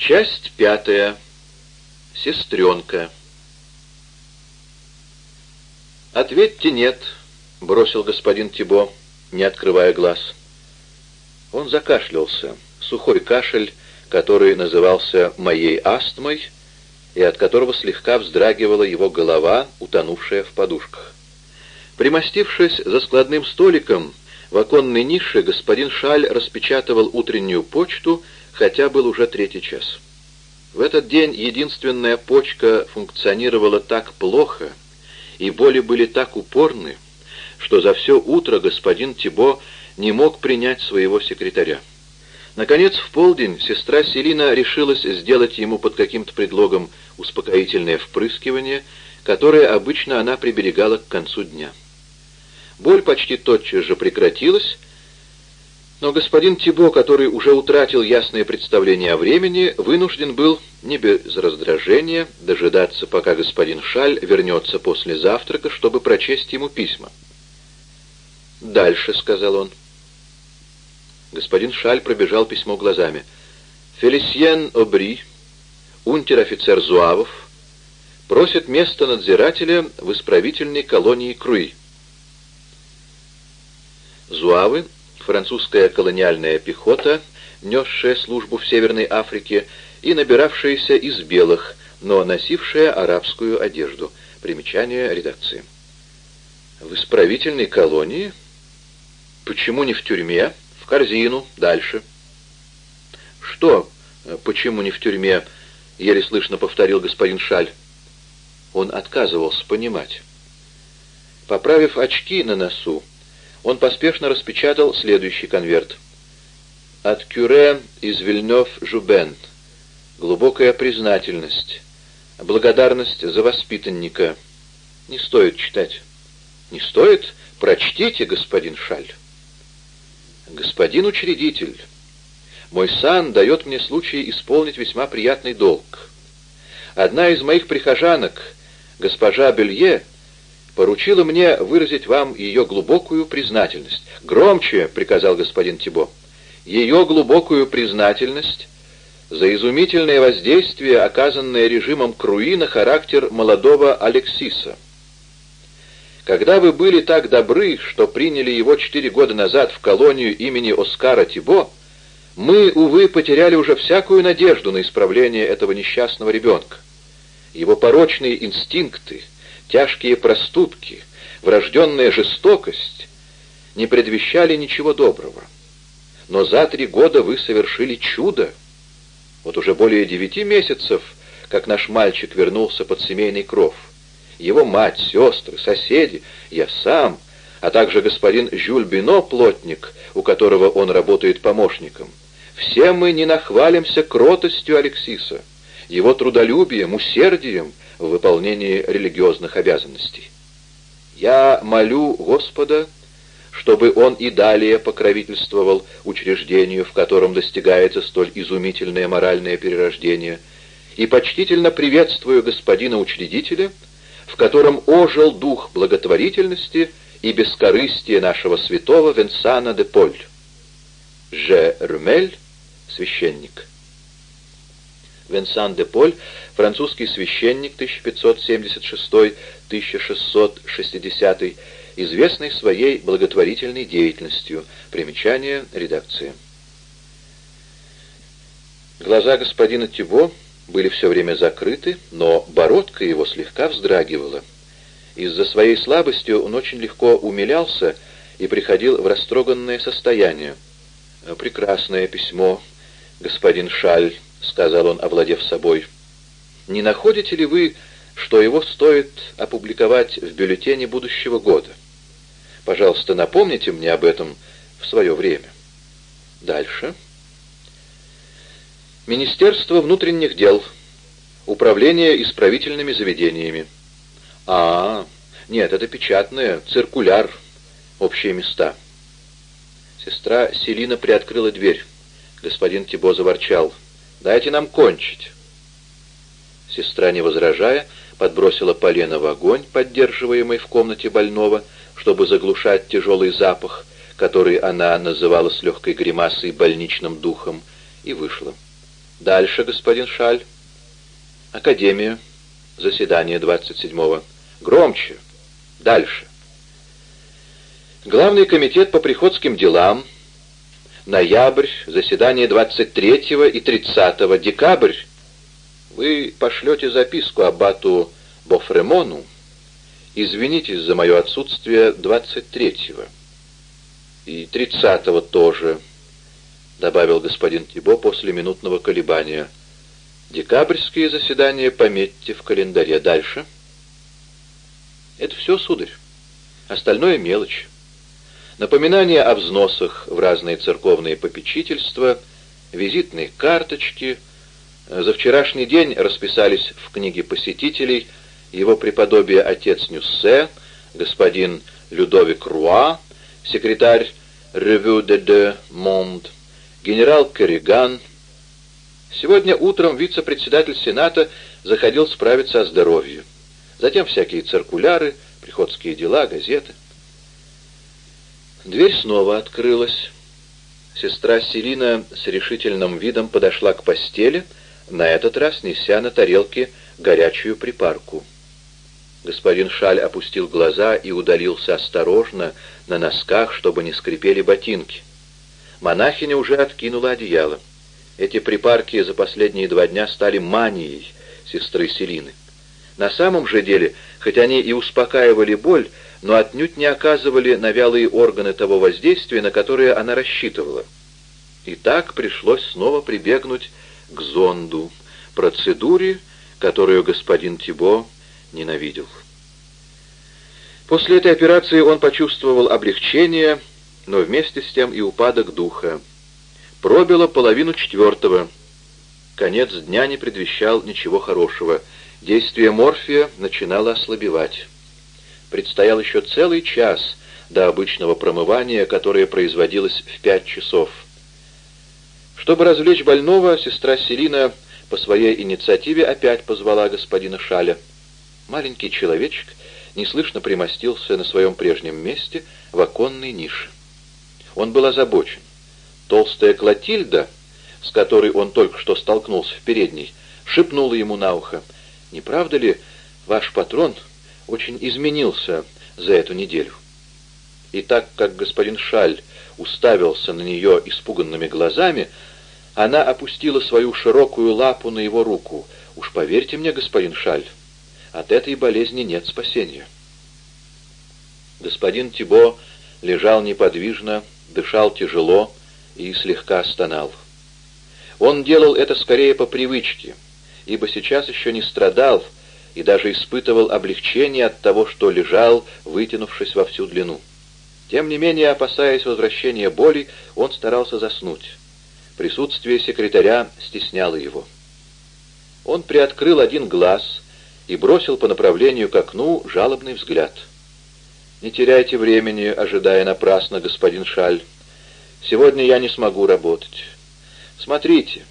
Часть пятая. Сестренка. «Ответьте нет», — бросил господин Тибо, не открывая глаз. Он закашлялся. Сухой кашель, который назывался «моей астмой», и от которого слегка вздрагивала его голова, утонувшая в подушках. Примостившись за складным столиком, в оконной нише господин Шаль распечатывал утреннюю почту, хотя был уже третий час. В этот день единственная почка функционировала так плохо, и боли были так упорны, что за все утро господин Тибо не мог принять своего секретаря. Наконец, в полдень сестра Селина решилась сделать ему под каким-то предлогом успокоительное впрыскивание, которое обычно она приберегала к концу дня. Боль почти тотчас же прекратилась, но господин Тибо, который уже утратил ясное представление о времени, вынужден был не без раздражения дожидаться, пока господин Шаль вернется после завтрака, чтобы прочесть ему письма. «Дальше», — сказал он. Господин Шаль пробежал письмо глазами. «Фелисьен Обри, унтер-офицер Зуавов, просит место надзирателя в исправительной колонии Круи». Зуавы французская колониальная пехота, несшая службу в Северной Африке и набиравшаяся из белых, но носившая арабскую одежду. Примечание редакции. В исправительной колонии? Почему не в тюрьме? В корзину. Дальше. Что? Почему не в тюрьме? Еле слышно повторил господин Шаль. Он отказывался понимать. Поправив очки на носу, он поспешно распечатал следующий конверт. От Кюре из Вильнёв-Жубен. Глубокая признательность. Благодарность за воспитанника. Не стоит читать. Не стоит? Прочтите, господин Шаль. Господин учредитель, мой сан дает мне случай исполнить весьма приятный долг. Одна из моих прихожанок, госпожа Белье, поручила мне выразить вам ее глубокую признательность. «Громче!» — приказал господин Тибо. «Ее глубокую признательность за изумительное воздействие, оказанное режимом Круи на характер молодого Алексиса. Когда вы были так добры, что приняли его четыре года назад в колонию имени Оскара Тибо, мы, увы, потеряли уже всякую надежду на исправление этого несчастного ребенка. Его порочные инстинкты — тяжкие проступки, врожденная жестокость не предвещали ничего доброго. Но за три года вы совершили чудо. Вот уже более девяти месяцев, как наш мальчик вернулся под семейный кров. Его мать, сестры, соседи, я сам, а также господин Жюль Бино, плотник, у которого он работает помощником. Все мы не нахвалимся кротостью Алексиса, его трудолюбием, усердием, в выполнении религиозных обязанностей. Я молю Господа, чтобы он и далее покровительствовал учреждению, в котором достигается столь изумительное моральное перерождение, и почтительно приветствую господина учредителя, в котором ожил дух благотворительности и бескорыстия нашего святого Венсана де Поль. Же Румель, священник. Венсан де Поль, французский священник 1576-1660, известный своей благотворительной деятельностью. Примечание редакции. Глаза господина Тибо были все время закрыты, но бородка его слегка вздрагивала. Из-за своей слабости он очень легко умилялся и приходил в растроганное состояние. «Прекрасное письмо, господин Шаль», — сказал он, овладев собой. «Не находите ли вы, что его стоит опубликовать в бюллетене будущего года? Пожалуйста, напомните мне об этом в свое время». Дальше. Министерство внутренних дел. Управление исправительными заведениями. А, нет, это печатное, циркуляр, общие места. Сестра Селина приоткрыла дверь. Господин Тибо заворчал. Дайте нам кончить. Сестра, не возражая, подбросила полено в огонь, поддерживаемый в комнате больного, чтобы заглушать тяжелый запах, который она называла с легкой гримасой больничным духом, и вышла. Дальше, господин Шаль. Академия. Заседание 27-го. Громче. Дальше. Главный комитет по приходским делам. Ноябрь. Заседание 23 и 30 декабрь. Вы пошлете записку аббату Бофремону. Извинитесь за мое отсутствие 23-го. И 30-го тоже, добавил господин Тибо после минутного колебания. Декабрьские заседания пометьте в календаре. Дальше. Это все, сударь. Остальное мелочь. Напоминания о взносах в разные церковные попечительства, визитные карточки. За вчерашний день расписались в книге посетителей его преподобие отец Нюссе, господин Людовик Руа, секретарь Ревю де де Монд, генерал Керриган. Сегодня утром вице-председатель Сената заходил справиться о здоровье. Затем всякие циркуляры, приходские дела, газеты. Дверь снова открылась. Сестра Селина с решительным видом подошла к постели, на этот раз неся на тарелке горячую припарку. Господин Шаль опустил глаза и удалился осторожно, на носках, чтобы не скрипели ботинки. Монахиня уже откинула одеяло. Эти припарки за последние два дня стали манией сестры Селины. На самом же деле, хоть они и успокаивали боль, но отнюдь не оказывали на вялые органы того воздействия, на которое она рассчитывала. И так пришлось снова прибегнуть к зонду, процедуре, которую господин Тибо ненавидел. После этой операции он почувствовал облегчение, но вместе с тем и упадок духа. Пробило половину четвертого. Конец дня не предвещал ничего хорошего. Действие морфия начинало ослабевать. Предстоял еще целый час до обычного промывания, которое производилось в пять часов. Чтобы развлечь больного, сестра Селина по своей инициативе опять позвала господина Шаля. Маленький человечек неслышно примостился на своем прежнем месте в оконной нише. Он был озабочен. Толстая Клотильда, с которой он только что столкнулся в передней, шепнула ему на ухо, «Не правда ли, ваш патрон очень изменился за эту неделю?» И так как господин Шаль уставился на нее испуганными глазами, она опустила свою широкую лапу на его руку. «Уж поверьте мне, господин Шаль, от этой болезни нет спасения. Господин Тибо лежал неподвижно, дышал тяжело и слегка стонал. Он делал это скорее по привычке, ибо сейчас еще не страдал и даже испытывал облегчение от того, что лежал, вытянувшись во всю длину. Тем не менее, опасаясь возвращения боли, он старался заснуть. Присутствие секретаря стесняло его. Он приоткрыл один глаз и бросил по направлению к окну жалобный взгляд. «Не теряйте времени, ожидая напрасно, господин Шаль. Сегодня я не смогу работать. Смотрите».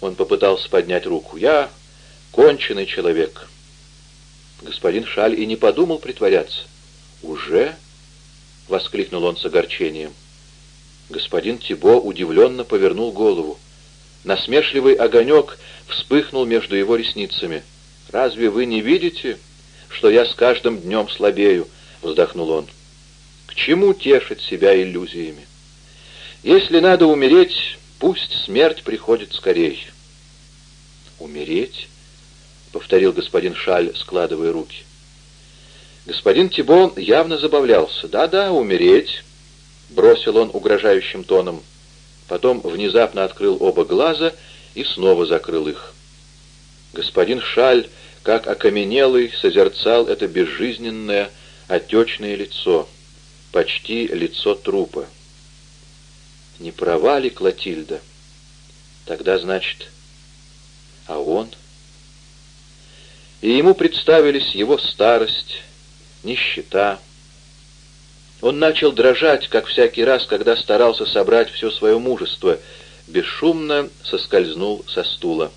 Он попытался поднять руку. «Я конченый человек». Господин Шаль и не подумал притворяться. «Уже?» — воскликнул он с огорчением. Господин Тибо удивленно повернул голову. Насмешливый огонек вспыхнул между его ресницами — «Разве вы не видите, что я с каждым днем слабею?» — вздохнул он. «К чему тешить себя иллюзиями? Если надо умереть, пусть смерть приходит скорей». «Умереть?» — повторил господин Шаль, складывая руки. Господин Тибон явно забавлялся. «Да-да, умереть», — бросил он угрожающим тоном. Потом внезапно открыл оба глаза и снова закрыл их. Господин Шаль как окаменелый, созерцал это безжизненное, отечное лицо, почти лицо трупа. Не права ли Клотильда? Тогда, значит, а он? И ему представились его старость, нищета. Он начал дрожать, как всякий раз, когда старался собрать все свое мужество, бесшумно соскользнул со стула.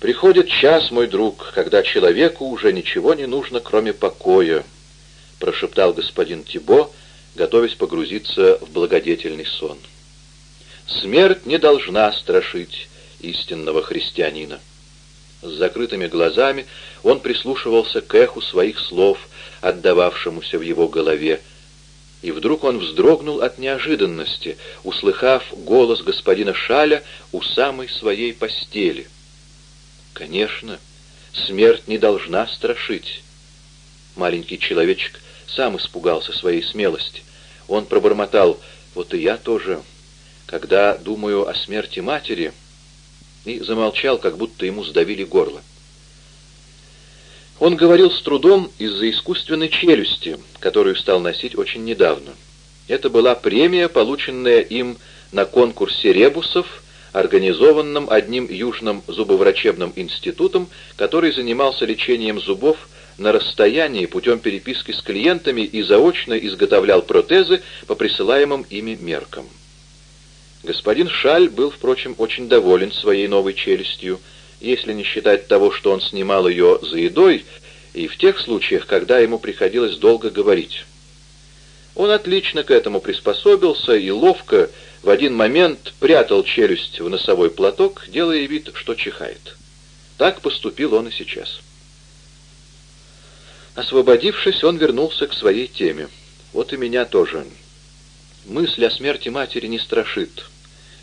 «Приходит час, мой друг, когда человеку уже ничего не нужно, кроме покоя», — прошептал господин Тибо, готовясь погрузиться в благодетельный сон. «Смерть не должна страшить истинного христианина. С закрытыми глазами он прислушивался к эху своих слов, отдававшемуся в его голове, и вдруг он вздрогнул от неожиданности, услыхав голос господина Шаля у самой своей постели. Конечно, смерть не должна страшить. Маленький человечек сам испугался своей смелости. Он пробормотал, вот и я тоже, когда думаю о смерти матери, и замолчал, как будто ему сдавили горло. Он говорил с трудом из-за искусственной челюсти, которую стал носить очень недавно. Это была премия, полученная им на конкурсе ребусов, организованном одним южным зубоврачебным институтом, который занимался лечением зубов на расстоянии путем переписки с клиентами и заочно изготовлял протезы по присылаемым ими меркам. Господин Шаль был, впрочем, очень доволен своей новой челюстью, если не считать того, что он снимал ее за едой, и в тех случаях, когда ему приходилось долго говорить. Он отлично к этому приспособился и ловко в один момент прятал челюсть в носовой платок, делая вид, что чихает. Так поступил он и сейчас. Освободившись, он вернулся к своей теме. Вот и меня тоже. Мысль о смерти матери не страшит.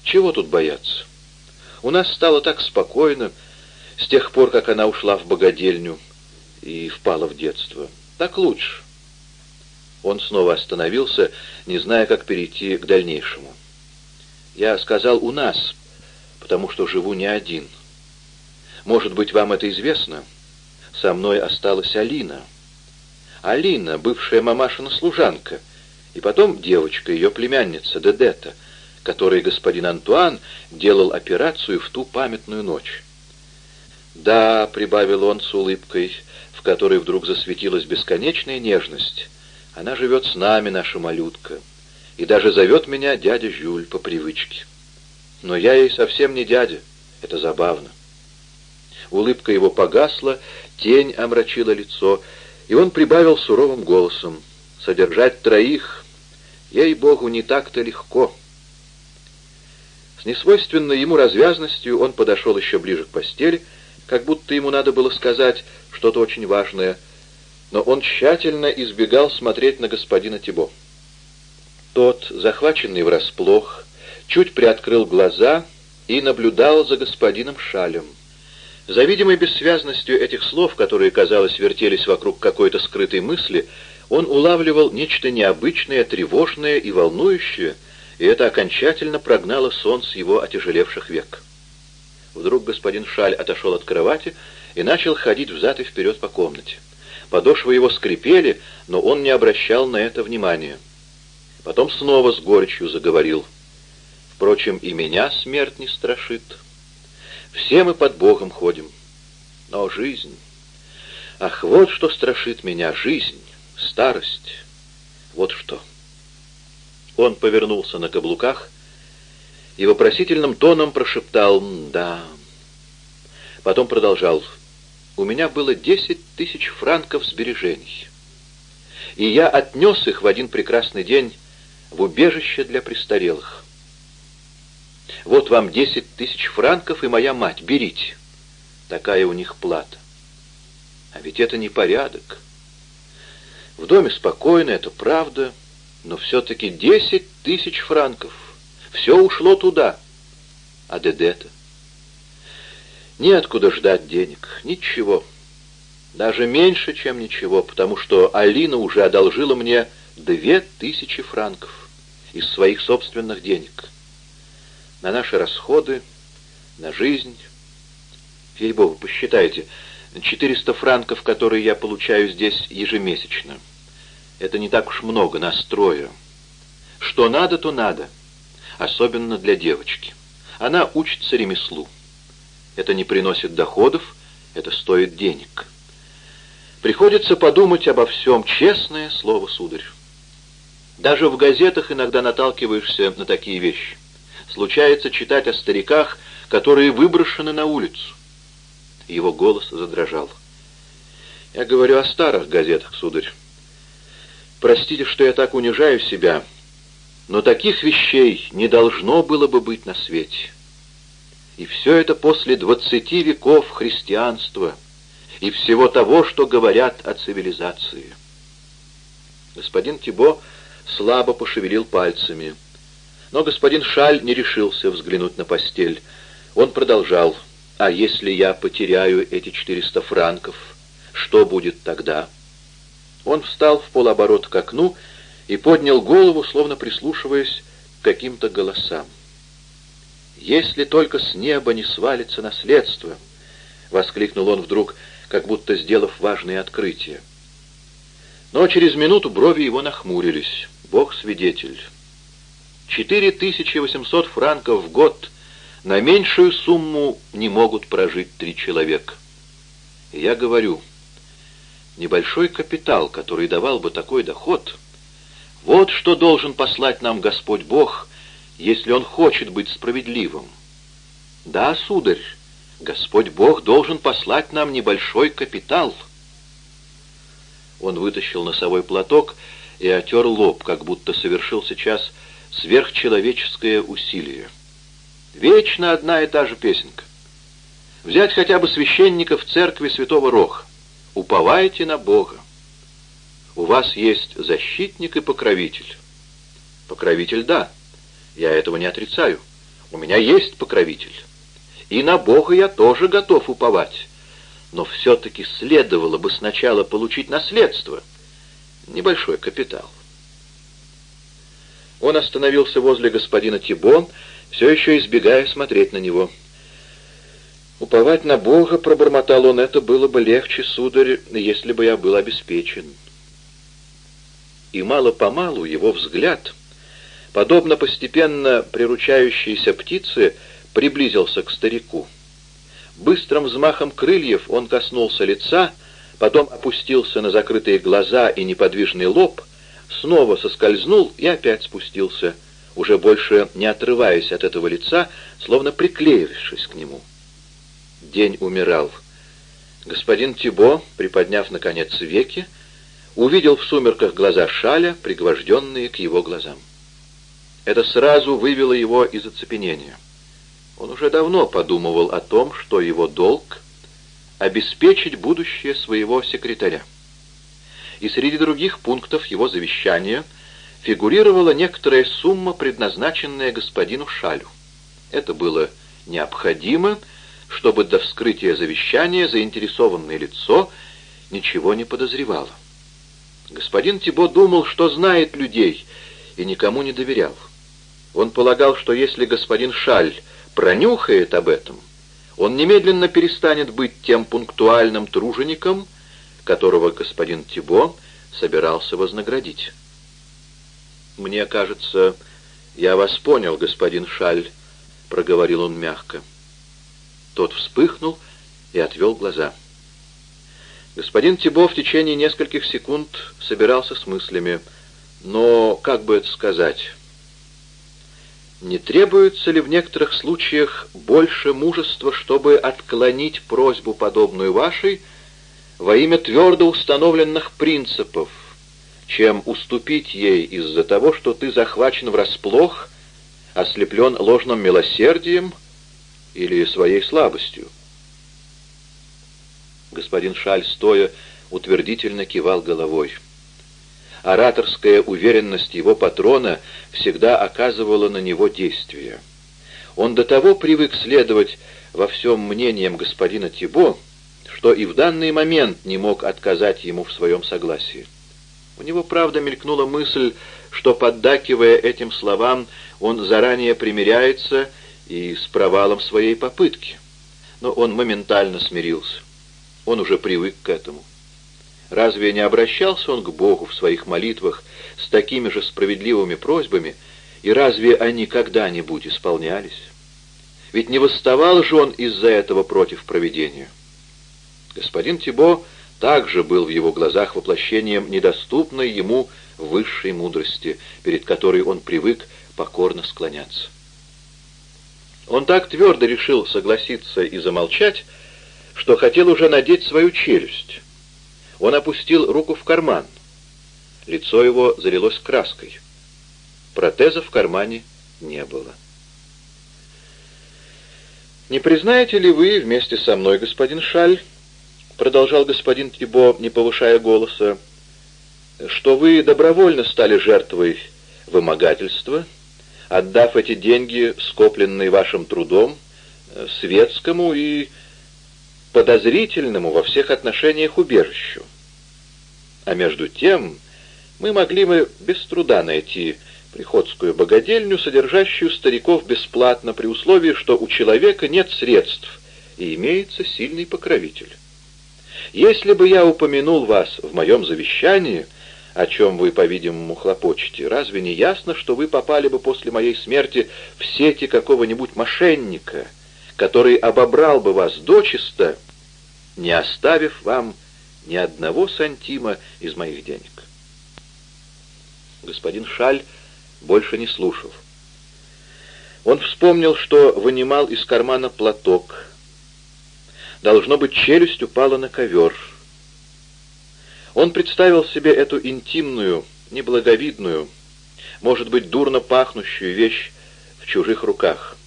Чего тут бояться? У нас стало так спокойно, с тех пор, как она ушла в богадельню и впала в детство. Так лучше. Он снова остановился, не зная, как перейти к дальнейшему. Я сказал «у нас», потому что живу не один. Может быть, вам это известно? Со мной осталась Алина. Алина, бывшая мамашина служанка, и потом девочка, ее племянница, Дедета, которой господин Антуан делал операцию в ту памятную ночь. «Да», — прибавил он с улыбкой, в которой вдруг засветилась бесконечная нежность, — «она живет с нами, наша малютка, и даже зовет меня дядя Жюль по привычке. Но я ей совсем не дядя, это забавно». Улыбка его погасла, тень омрачила лицо, и он прибавил суровым голосом, «Содержать троих, ей-богу, не так-то легко». С несвойственной ему развязностью он подошел еще ближе к постели, — как будто ему надо было сказать что-то очень важное, но он тщательно избегал смотреть на господина Тибо. Тот, захваченный врасплох, чуть приоткрыл глаза и наблюдал за господином Шалем. За видимой бессвязностью этих слов, которые, казалось, вертелись вокруг какой-то скрытой мысли, он улавливал нечто необычное, тревожное и волнующее, и это окончательно прогнало сон с его отяжелевших век. Вдруг господин Шаль отошел от кровати и начал ходить взад и вперед по комнате. Подошвы его скрипели, но он не обращал на это внимания. Потом снова с горечью заговорил. Впрочем, и меня смерть не страшит. Все мы под Богом ходим. Но жизнь... Ах, вот что страшит меня, жизнь, старость. Вот что. Он повернулся на каблуках и вопросительным тоном прошептал «да». Потом продолжал «У меня было десять тысяч франков сбережений, и я отнес их в один прекрасный день в убежище для престарелых. Вот вам десять тысяч франков и моя мать, берите. Такая у них плата. А ведь это не порядок. В доме спокойно, это правда, но все-таки десять тысяч франков — все ушло туда. А Дедета? Неоткуда ждать денег. Ничего. Даже меньше, чем ничего, потому что Алина уже одолжила мне две тысячи франков из своих собственных денег. На наши расходы, на жизнь. Ей-богу, посчитайте, 400 франков, которые я получаю здесь ежемесячно. Это не так уж много, настрою. Что надо, то надо особенно для девочки. Она учится ремеслу. Это не приносит доходов, это стоит денег. Приходится подумать обо всем, честное слово, сударь. Даже в газетах иногда наталкиваешься на такие вещи. Случается читать о стариках, которые выброшены на улицу. Его голос задрожал. Я говорю о старых газетах, сударь. Простите, что я так унижаю себя, — но таких вещей не должно было бы быть на свете. И все это после двадцати веков христианства и всего того, что говорят о цивилизации. Господин Тибо слабо пошевелил пальцами. Но господин Шаль не решился взглянуть на постель. Он продолжал. «А если я потеряю эти четыреста франков, что будет тогда?» Он встал в полоборот к окну и поднял голову, словно прислушиваясь к каким-то голосам. «Если только с неба не свалится наследство!» — воскликнул он вдруг, как будто сделав важное открытие. Но через минуту брови его нахмурились. Бог свидетель. 4800 франков в год на меньшую сумму не могут прожить три человека. И я говорю, небольшой капитал, который давал бы такой доход, вот что должен послать нам Господь Бог, если Он хочет быть справедливым. Да, сударь, Господь Бог должен послать нам небольшой капитал. Он вытащил носовой платок и отер лоб, как будто совершил сейчас сверхчеловеческое усилие. Вечно одна и та же песенка. Взять хотя бы священника в церкви Святого Роха. Уповайте на Бога. У вас есть защитник и покровитель. Покровитель, да. Я этого не отрицаю. У меня есть покровитель. И на Бога я тоже готов уповать. Но все-таки следовало бы сначала получить наследство — небольшой капитал. Он остановился возле господина Тибо, все еще избегая смотреть на него. «Уповать на Бога, — пробормотал он, — это было бы легче, сударь, если бы я был обеспечен». И мало-помалу его взгляд, подобно постепенно приручающейся птице, приблизился к старику. Быстрым взмахом крыльев он коснулся лица — потом опустился на закрытые глаза и неподвижный лоб, снова соскользнул и опять спустился, уже больше не отрываясь от этого лица, словно приклеившись к нему. День умирал. Господин Тибо, приподняв, наконец, веки, увидел в сумерках глаза Шаля, пригвожденные к его глазам. Это сразу вывело его из оцепенения. Он уже давно подумывал о том, что его долг — обеспечить будущее своего секретаря. И среди других пунктов его завещания фигурировала некоторая сумма, предназначенная господину Шалю. Это было необходимо, чтобы до вскрытия завещания заинтересованное лицо ничего не подозревало. Господин Тибо думал, что знает людей, и никому не доверял. Он полагал, что если господин Шаль пронюхает об этом, он немедленно перестанет быть тем пунктуальным тружеником, которого господин Тибо собирался вознаградить. «Мне кажется, я вас понял, господин Шаль», — проговорил он мягко. Тот вспыхнул и отвел глаза. Господин Тибо в течение нескольких секунд собирался с мыслями, но, как бы это сказать... Не требуется ли в некоторых случаях больше мужества, чтобы отклонить просьбу, подобную вашей, во имя твердо установленных принципов, чем уступить ей из-за того, что ты захвачен врасплох, ослеплен ложным милосердием или своей слабостью? Господин Шаль, стоя, утвердительно кивал головой. Ораторская уверенность его патрона всегда оказывала на него действие. Он до того привык следовать во всем мнениям господина Тибо, что и в данный момент не мог отказать ему в своем согласии. У него, правда, мелькнула мысль, что, поддакивая этим словам, он заранее примиряется и с провалом своей попытки. Но он моментально смирился. Он уже привык к этому. Разве не обращался он к Богу в своих молитвах с такими же справедливыми просьбами, и разве они когда-нибудь исполнялись? Ведь не восставал же он из-за этого против провидения. Господин Тибо также был в его глазах воплощением недоступной ему высшей мудрости, перед которой он привык покорно склоняться. Он так твердо решил согласиться и замолчать, что хотел уже надеть свою челюсть, он опустил руку в карман. Лицо его залилось краской. Протеза в кармане не было. «Не признаете ли вы вместе со мной, господин Шаль, — продолжал господин Тибо, не повышая голоса, — что вы добровольно стали жертвой вымогательства, отдав эти деньги, скопленные вашим трудом, светскому и подозрительному во всех отношениях убежищу. А между тем мы могли бы без труда найти приходскую богадельню, содержащую стариков бесплатно, при условии, что у человека нет средств и имеется сильный покровитель. Если бы я упомянул вас в моем завещании, о чем вы, по-видимому, хлопочете, разве не ясно, что вы попали бы после моей смерти в сети какого-нибудь мошенника, который обобрал бы вас дочисто, не оставив вам ни одного сантима из моих денег? Господин Шаль больше не слушал. Он вспомнил, что вынимал из кармана платок. Должно быть, челюсть упала на ковер. Он представил себе эту интимную, неблаговидную, может быть, дурно пахнущую вещь в чужих руках.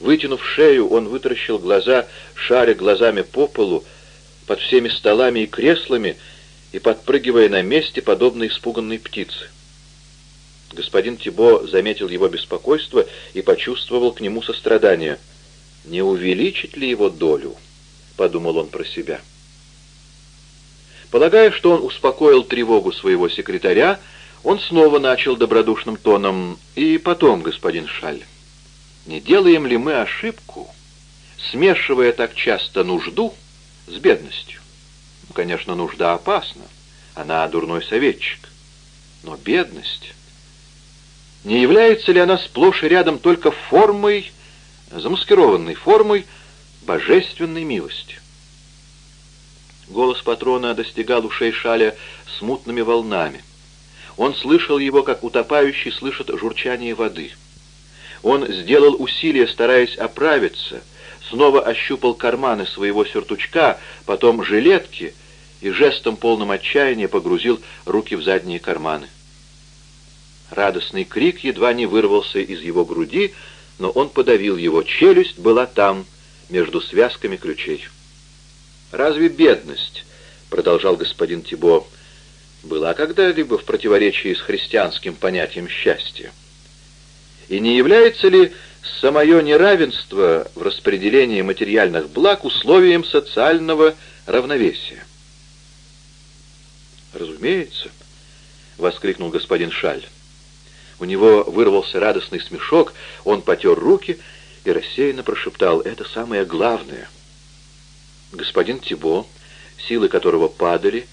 Вытянув шею, он вытаращил глаза, шаря глазами по полу, под всеми столами и креслами, и подпрыгивая на месте, подобно испуганной птице. Господин Тибо заметил его беспокойство и почувствовал к нему сострадание. «Не увеличить ли его долю?» — подумал он про себя. Полагая, что он успокоил тревогу своего секретаря, он снова начал добродушным тоном. «И потом, господин Шаль, не делаем ли мы ошибку, смешивая так часто нужду с бедностью? Ну, конечно, нужда опасна, она дурной советчик, но бедность...» Не является ли она сплошь и рядом только формой, замаскированной формой божественной милости? Голос патрона достигал ушей Шаля смутными волнами. Он слышал его, как утопающий слышит журчание воды. Он сделал усилие, стараясь оправиться, снова ощупал карманы своего сюртучка, потом жилетки и жестом полным отчаяния погрузил руки в задние карманы. Радостный крик едва не вырвался из его груди, но он подавил его. Челюсть была там, между связками ключей. «Разве бедность, — продолжал господин Тибо, — была когда-либо в противоречии с христианским понятием счастья? И не является ли самое неравенство в распределении материальных благ условием социального равновесия?» «Разумеется», — воскликнул господин Шаль. У него вырвался радостный смешок, он потер руки и рассеянно прошептал «Это самое главное». Господин Тибо, силы которого падали,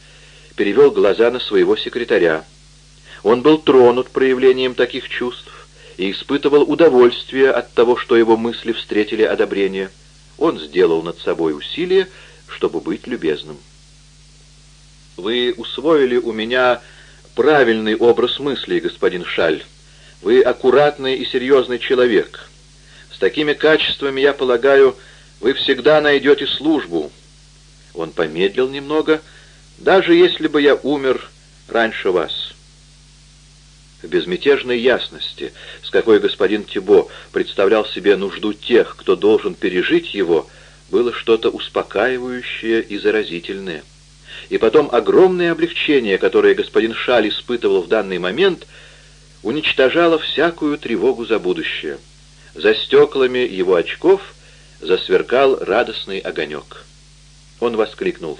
перевел глаза на своего секретаря. Он был тронут проявлением таких чувств и испытывал удовольствие от того, что его мысли встретили одобрение. Он сделал над собой усилие, чтобы быть любезным. «Вы усвоили у меня правильный образ мыслей, господин Шаль», вы аккуратный и серьезный человек. С такими качествами, я полагаю, вы всегда найдете службу. Он помедлил немного, даже если бы я умер раньше вас. В безмятежной ясности, с какой господин Тибо представлял себе нужду тех, кто должен пережить его, было что-то успокаивающее и заразительное. И потом огромное облегчение, которое господин Шаль испытывал в данный момент — уничтожала всякую тревогу за будущее. За стеклами его очков засверкал радостный огонек. Он воскликнул.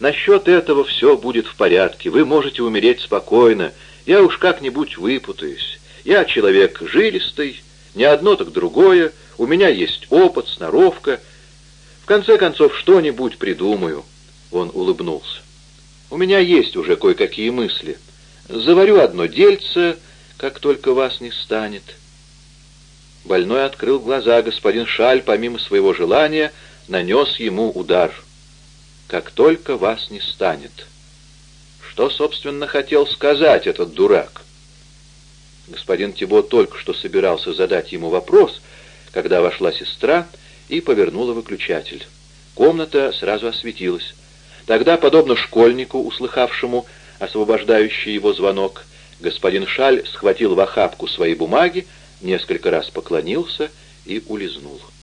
«Насчет этого все будет в порядке. Вы можете умереть спокойно. Я уж как-нибудь выпутаюсь. Я человек жилистый, не одно, так другое. У меня есть опыт, сноровка. В конце концов, что-нибудь придумаю». Он улыбнулся. «У меня есть уже кое-какие мысли». Заварю одно дельце, как только вас не станет». Больной открыл глаза, господин Шаль, помимо своего желания, нанес ему удар. «Как только вас не станет». Что, собственно, хотел сказать этот дурак? Господин Тибо только что собирался задать ему вопрос, когда вошла сестра и повернула выключатель. Комната сразу осветилась. Тогда, подобно школьнику, услыхавшему освобождающий его звонок, господин Шаль схватил в охапку свои бумаги, несколько раз поклонился и улизнул.